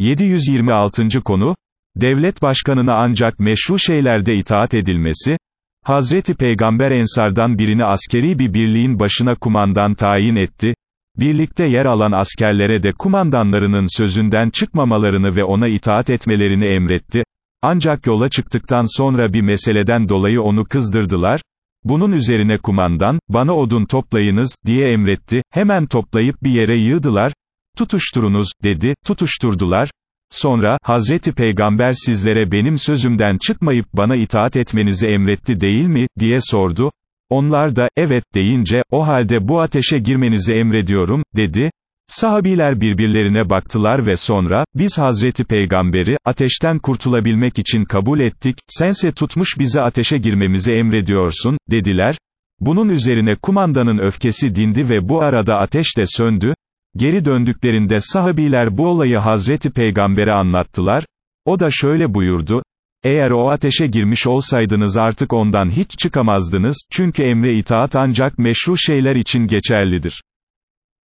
726. konu, devlet başkanına ancak meşru şeylerde itaat edilmesi, Hazreti Peygamber Ensardan birini askeri bir birliğin başına kumandan tayin etti, birlikte yer alan askerlere de kumandanlarının sözünden çıkmamalarını ve ona itaat etmelerini emretti, ancak yola çıktıktan sonra bir meseleden dolayı onu kızdırdılar, bunun üzerine kumandan, bana odun toplayınız, diye emretti, hemen toplayıp bir yere yığdılar, tutuşturunuz, dedi, tutuşturdular, sonra, Hazreti Peygamber sizlere benim sözümden çıkmayıp bana itaat etmenizi emretti değil mi, diye sordu, onlar da, evet, deyince, o halde bu ateşe girmenizi emrediyorum, dedi, Sahabiler birbirlerine baktılar ve sonra, biz Hazreti Peygamberi, ateşten kurtulabilmek için kabul ettik, sense tutmuş bize ateşe girmemizi emrediyorsun, dediler. Bunun üzerine kumandanın öfkesi dindi ve bu arada ateş de söndü. Geri döndüklerinde sahabiler bu olayı Hazreti Peygamber'e anlattılar. O da şöyle buyurdu, eğer o ateşe girmiş olsaydınız artık ondan hiç çıkamazdınız, çünkü emre itaat ancak meşru şeyler için geçerlidir.